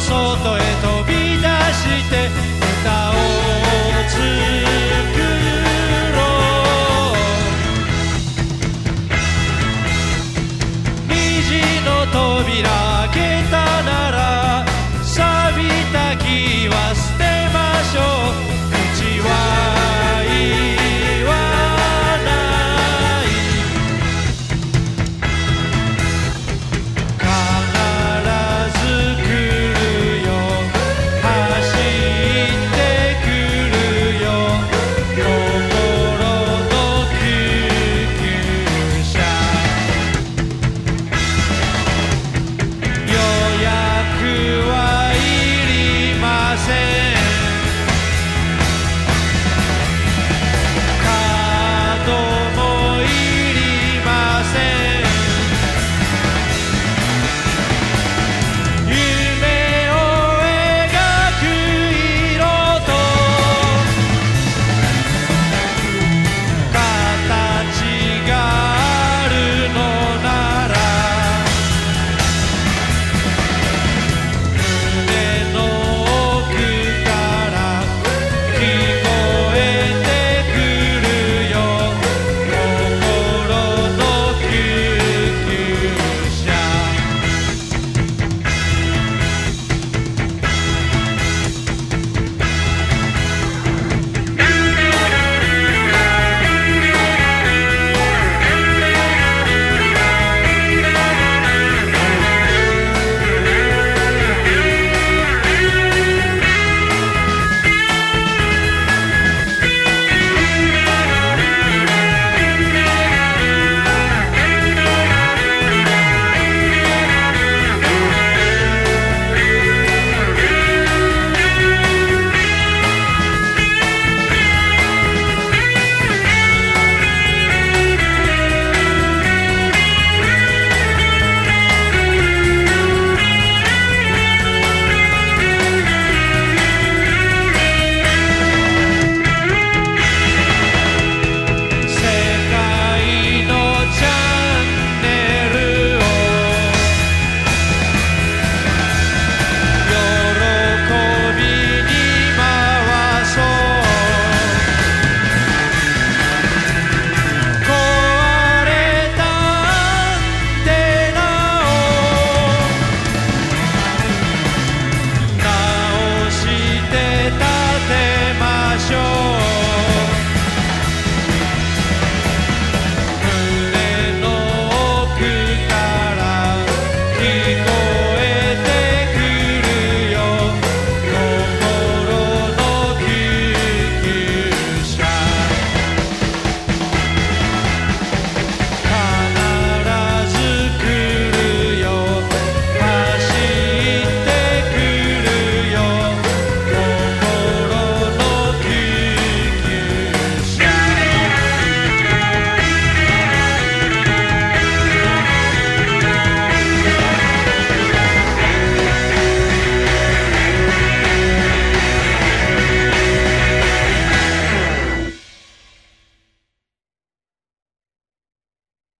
外へ飛び出して歌を